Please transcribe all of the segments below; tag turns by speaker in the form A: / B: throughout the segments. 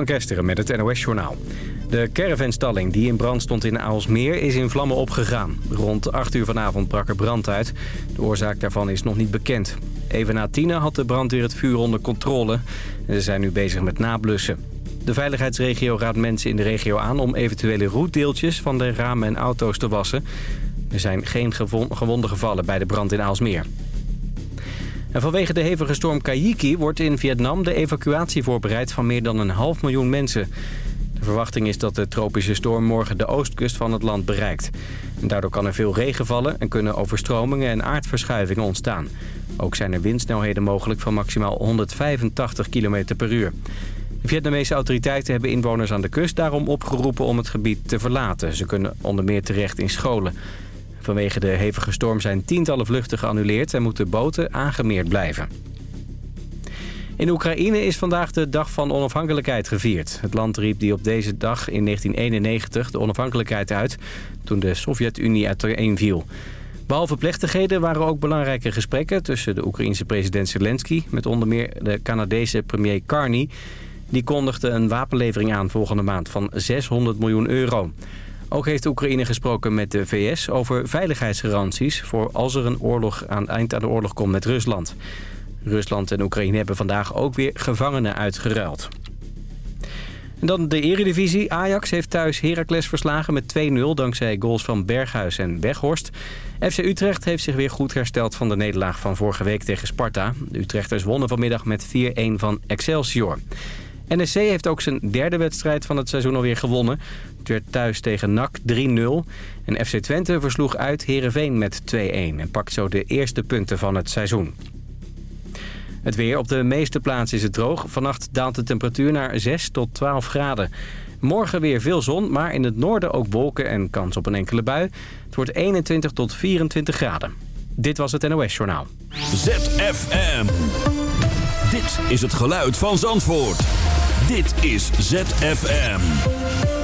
A: Van Kesteren met het NOS-journaal. De caravanstalling die in brand stond in Aalsmeer is in vlammen opgegaan. Rond 8 uur vanavond brak er brand uit. De oorzaak daarvan is nog niet bekend. Even na tienen had de brandweer het vuur onder controle. En ze zijn nu bezig met nablussen. De veiligheidsregio raadt mensen in de regio aan om eventuele roetdeeltjes van de ramen en auto's te wassen. Er zijn geen gewonden gevallen bij de brand in Aalsmeer. En vanwege de hevige storm Kaiki wordt in Vietnam de evacuatie voorbereid van meer dan een half miljoen mensen. De verwachting is dat de tropische storm morgen de oostkust van het land bereikt. En daardoor kan er veel regen vallen en kunnen overstromingen en aardverschuivingen ontstaan. Ook zijn er windsnelheden mogelijk van maximaal 185 km per uur. De Vietnamese autoriteiten hebben inwoners aan de kust daarom opgeroepen om het gebied te verlaten. Ze kunnen onder meer terecht in scholen. Vanwege de hevige storm zijn tientallen vluchten geannuleerd en moeten boten aangemeerd blijven. In Oekraïne is vandaag de dag van onafhankelijkheid gevierd. Het land riep die op deze dag in 1991 de onafhankelijkheid uit... toen de Sovjet-Unie uiteen viel. Behalve plechtigheden waren ook belangrijke gesprekken... tussen de Oekraïense president Zelensky... met onder meer de Canadese premier Carney. Die kondigde een wapenlevering aan volgende maand van 600 miljoen euro. Ook heeft Oekraïne gesproken met de VS over veiligheidsgaranties... voor als er een oorlog aan, eind aan de oorlog komt met Rusland. Rusland en Oekraïne hebben vandaag ook weer gevangenen uitgeruild. En dan de eredivisie. Ajax heeft thuis Heracles verslagen met 2-0... dankzij goals van Berghuis en Weghorst. FC Utrecht heeft zich weer goed hersteld van de nederlaag van vorige week tegen Sparta. De Utrechters wonnen vanmiddag met 4-1 van Excelsior. NSC heeft ook zijn derde wedstrijd van het seizoen alweer gewonnen. Werd thuis tegen NAC 3-0. En FC Twente versloeg uit Heerenveen met 2-1 en pakt zo de eerste punten van het seizoen. Het weer op de meeste plaatsen is het droog. Vannacht daalt de temperatuur naar 6 tot 12 graden. Morgen weer veel zon, maar in het noorden ook wolken en kans op een enkele bui. Het wordt 21 tot 24 graden. Dit was het NOS Journaal.
B: ZFM. Dit is het geluid van Zandvoort. Dit is ZFM.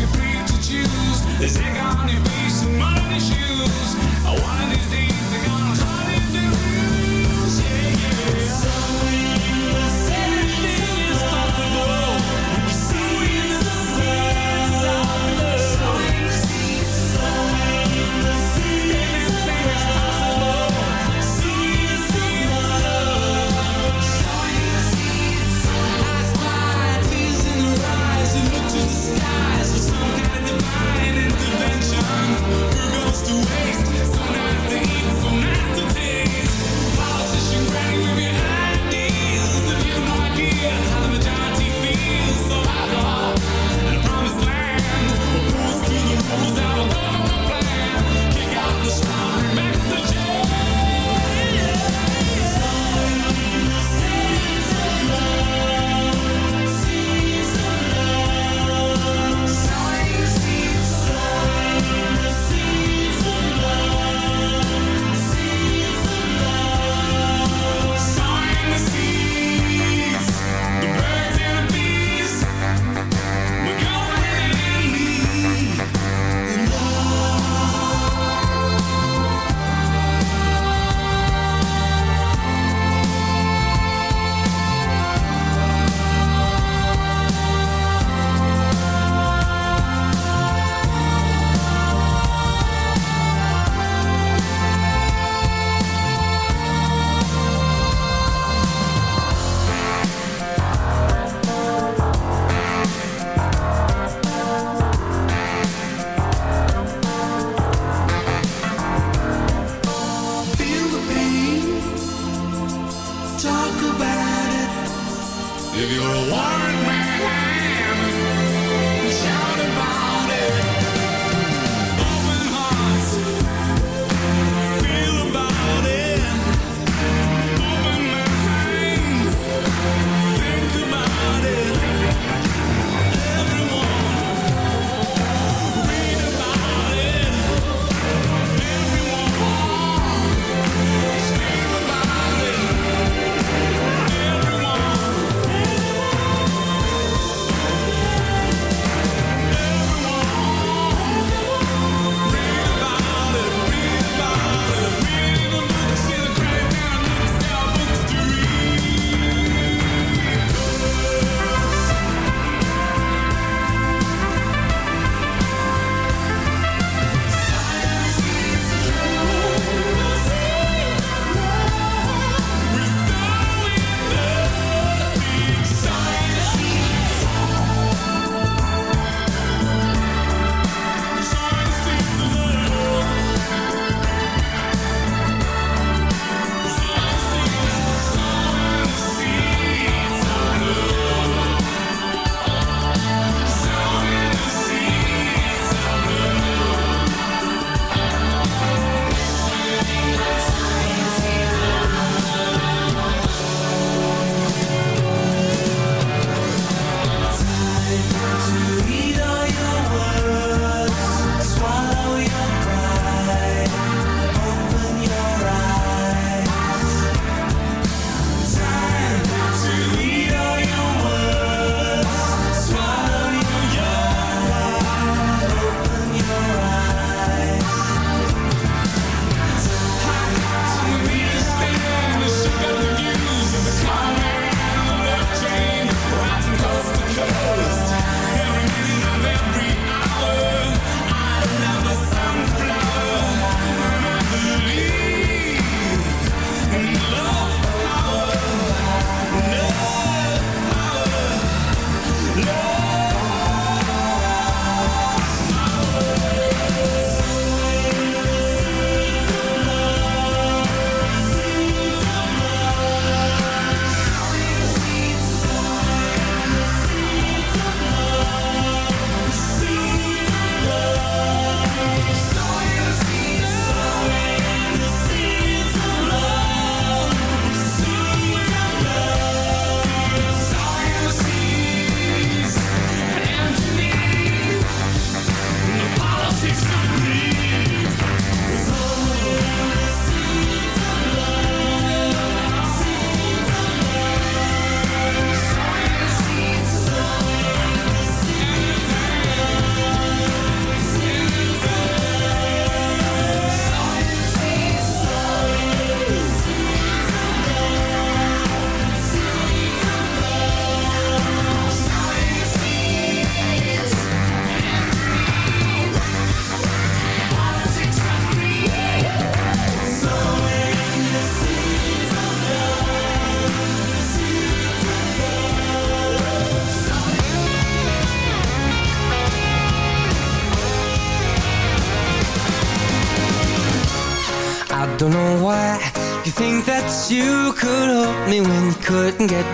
B: you're free to choose. There's egg on your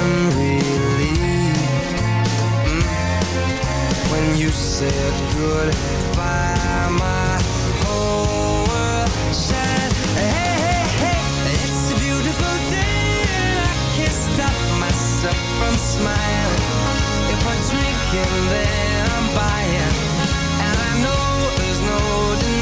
C: I'm relieved mm, when you said goodbye. My whole world shined. Hey, hey, hey, it's a beautiful day, and I can't stop myself from smiling. If I drink and then I'm buying, and I know there's no denying.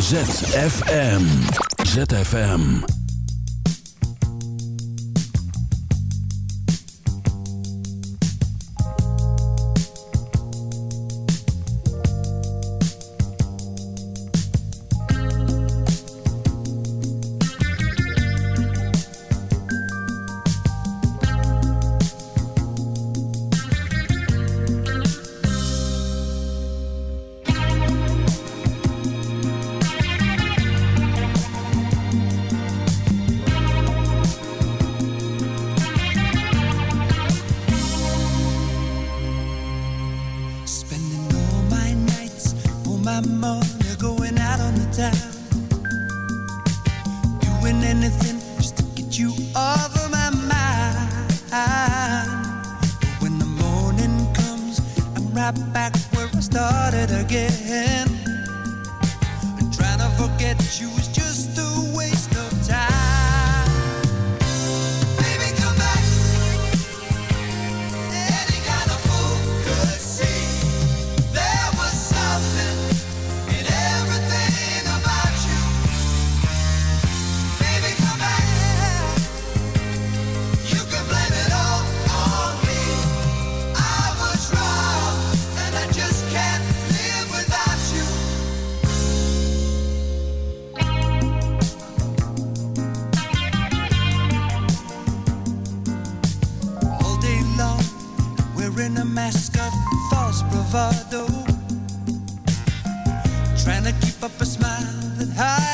D: ZFM. ZFM.
E: Mask false bravado, trying to keep up a smile that hides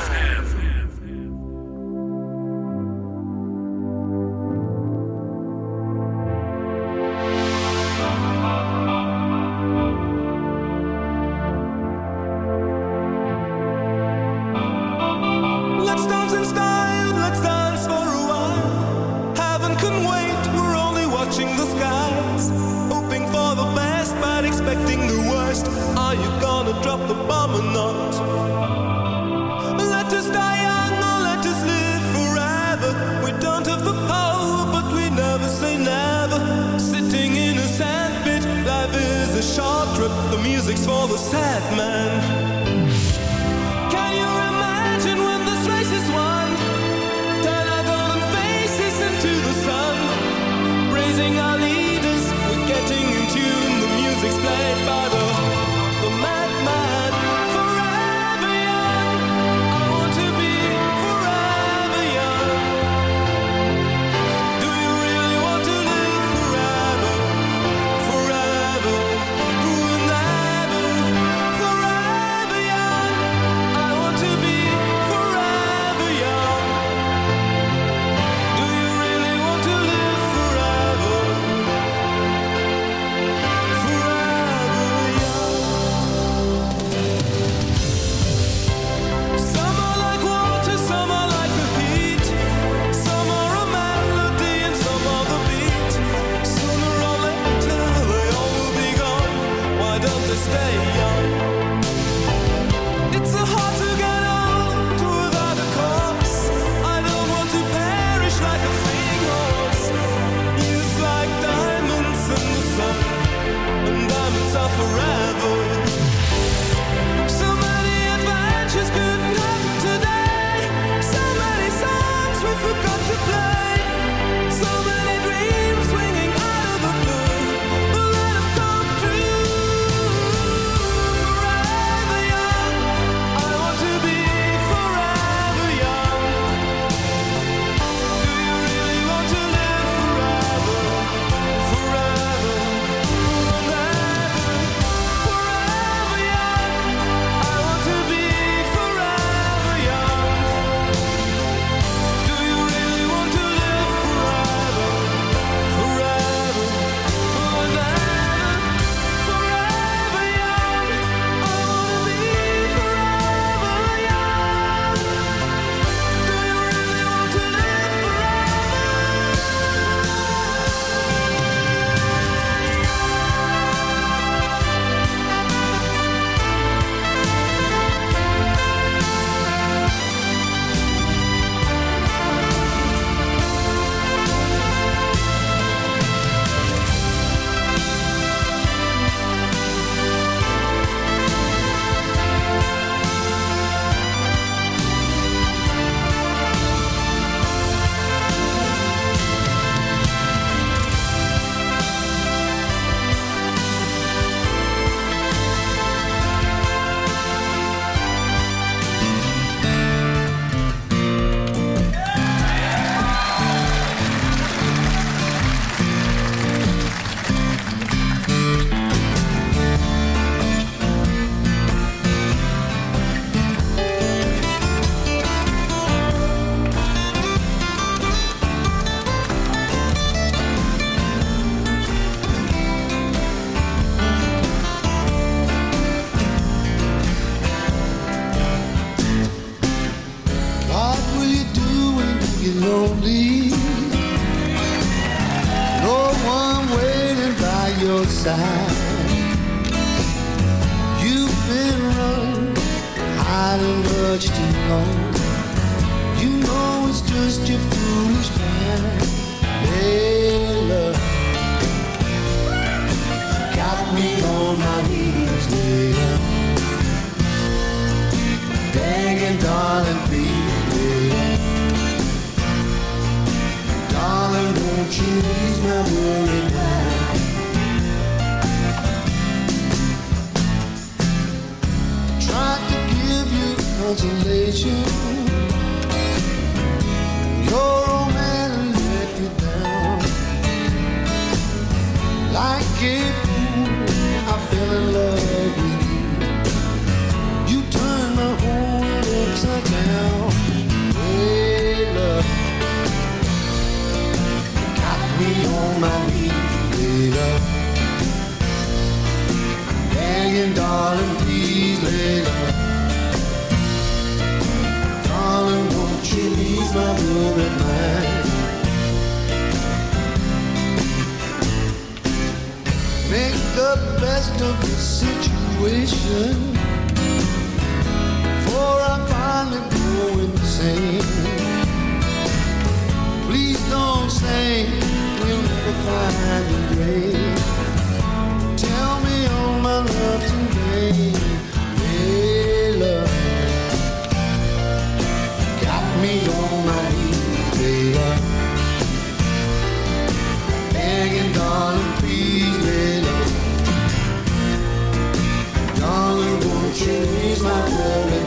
F: money, darling, please, Darling, won't you ease my worried mind? Make the best of the situation. For I finally insane. Please don't say will never find. Tell me all my love today. Got me on my knees, baby. Darling, please, baby. Darling, won't you ease my mind?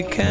F: you
C: can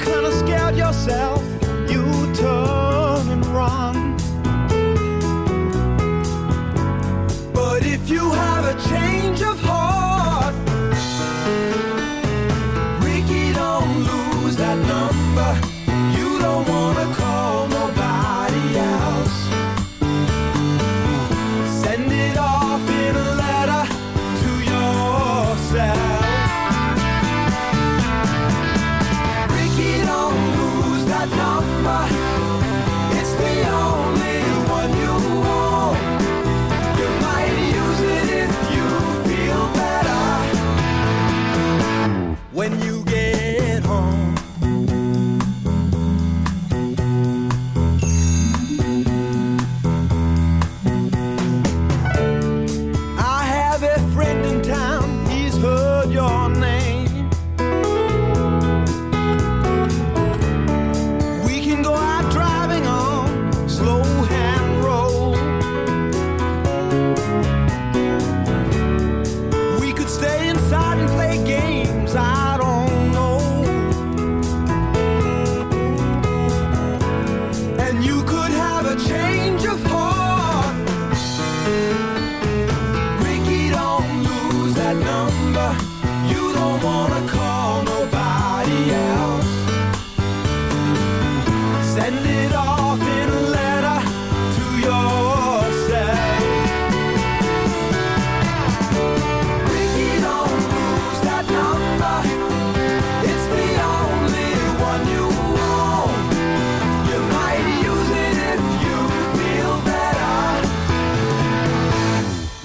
C: kind of
G: scared yourself. You turn and run, But if you have a change of heart.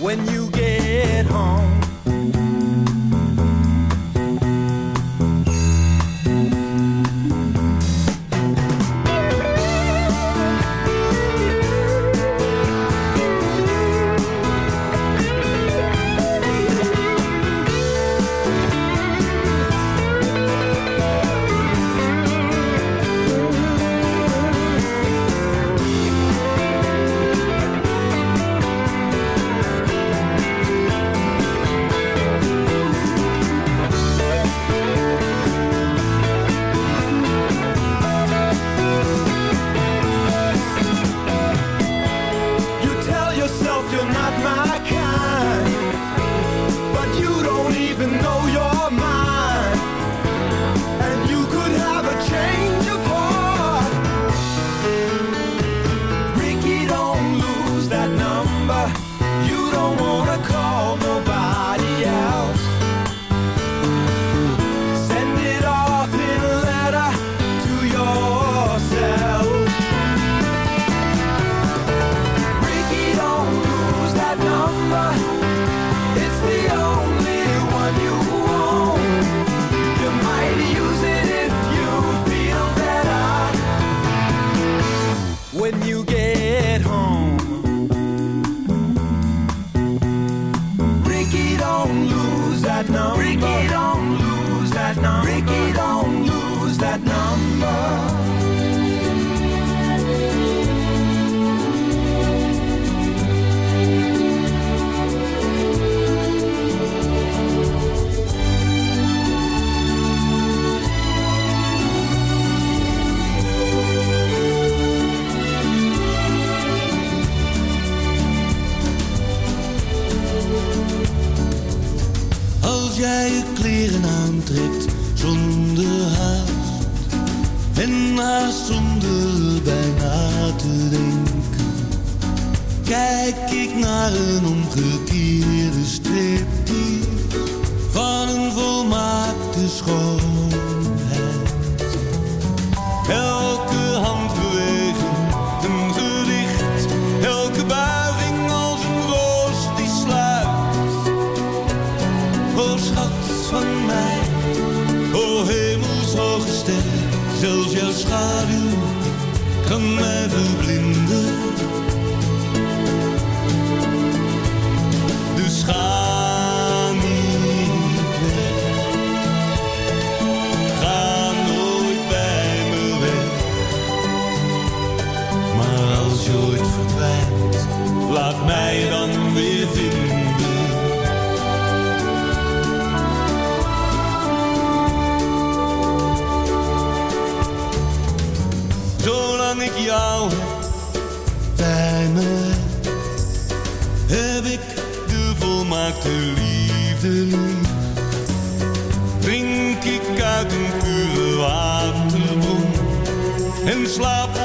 G: when you get home.
H: aantrekt zonder haast. En haast zonder bijna te denken. Kijk ik naar een omgekeerde strip van een volmaakte schoon. lichten drink ik uit een pure waterbron en slaap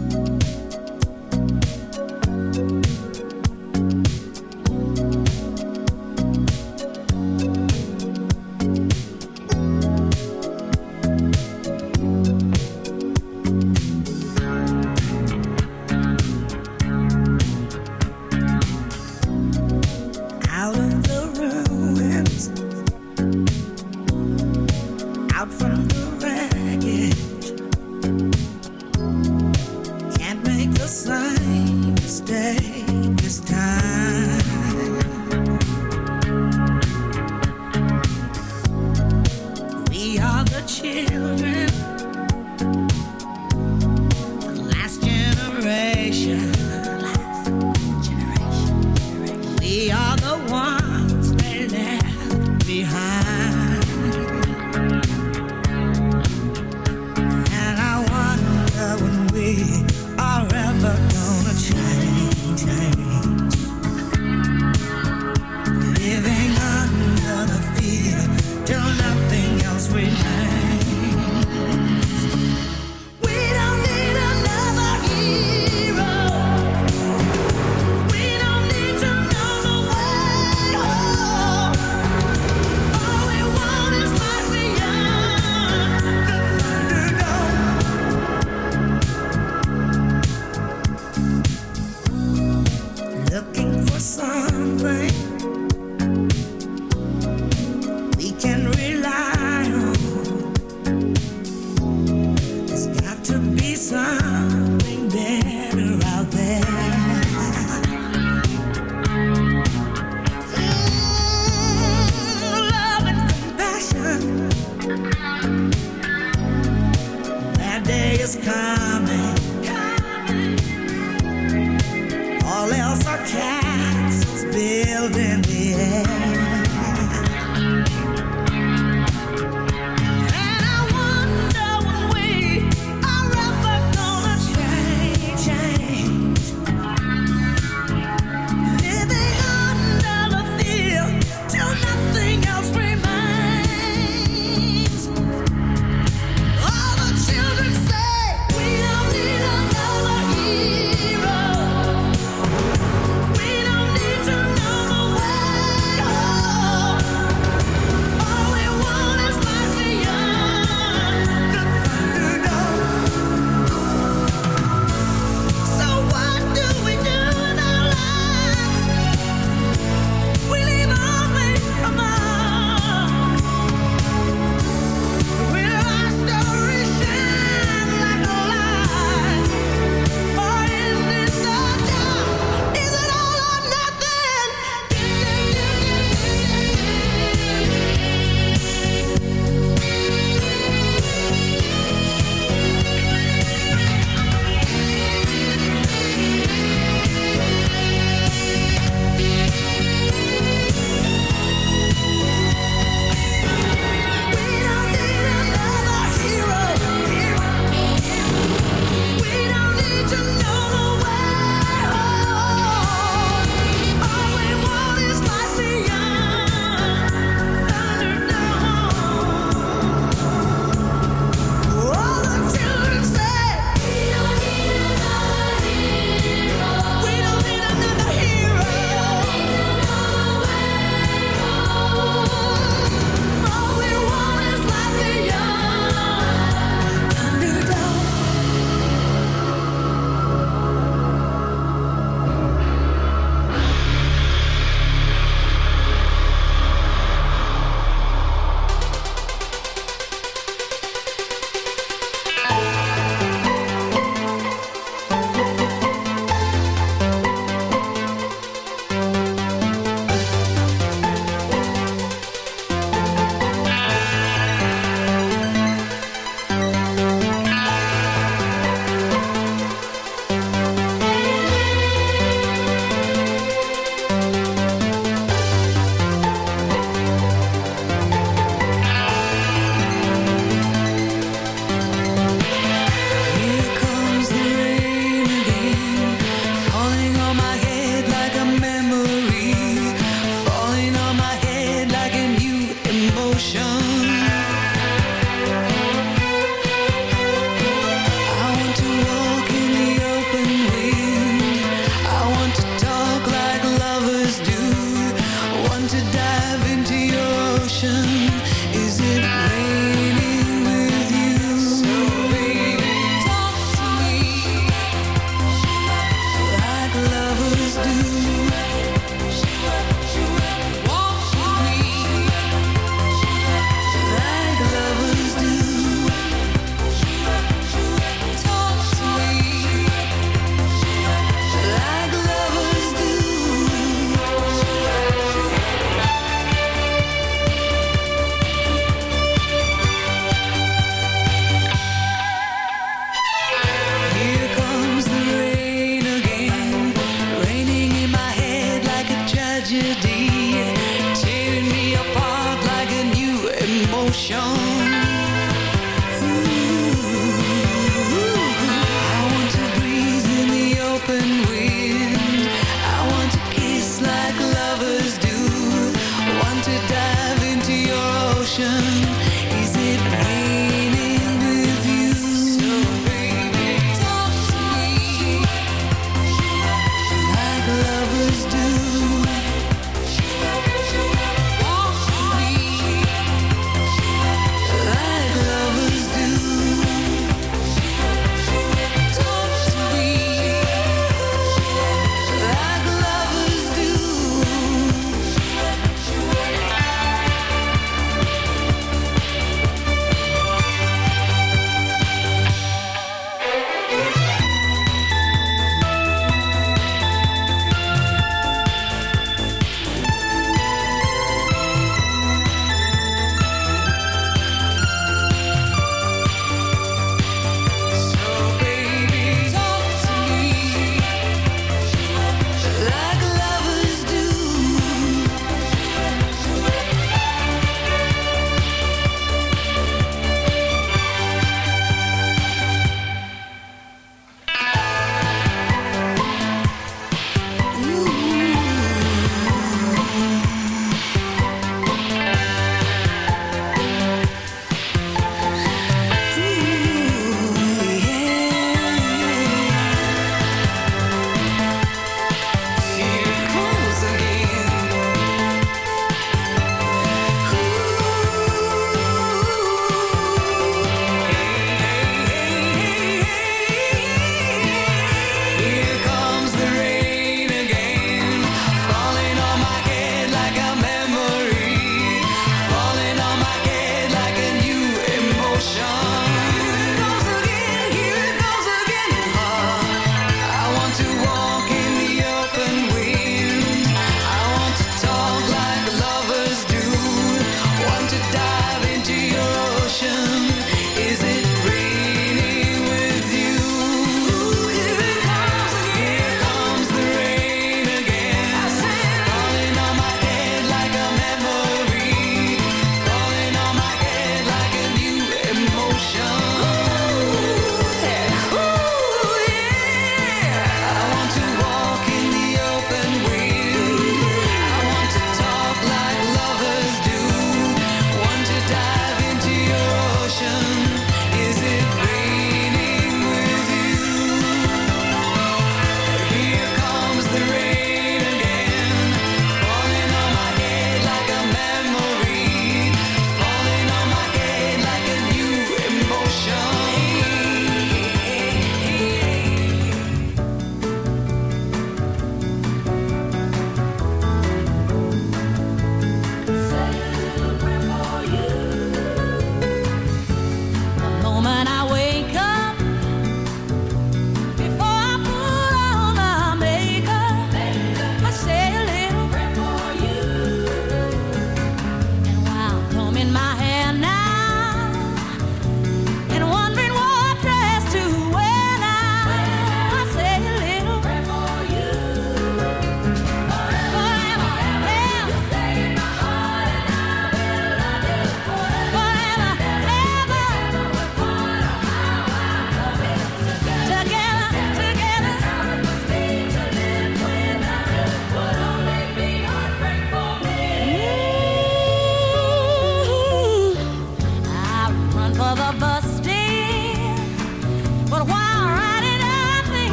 C: Ocean.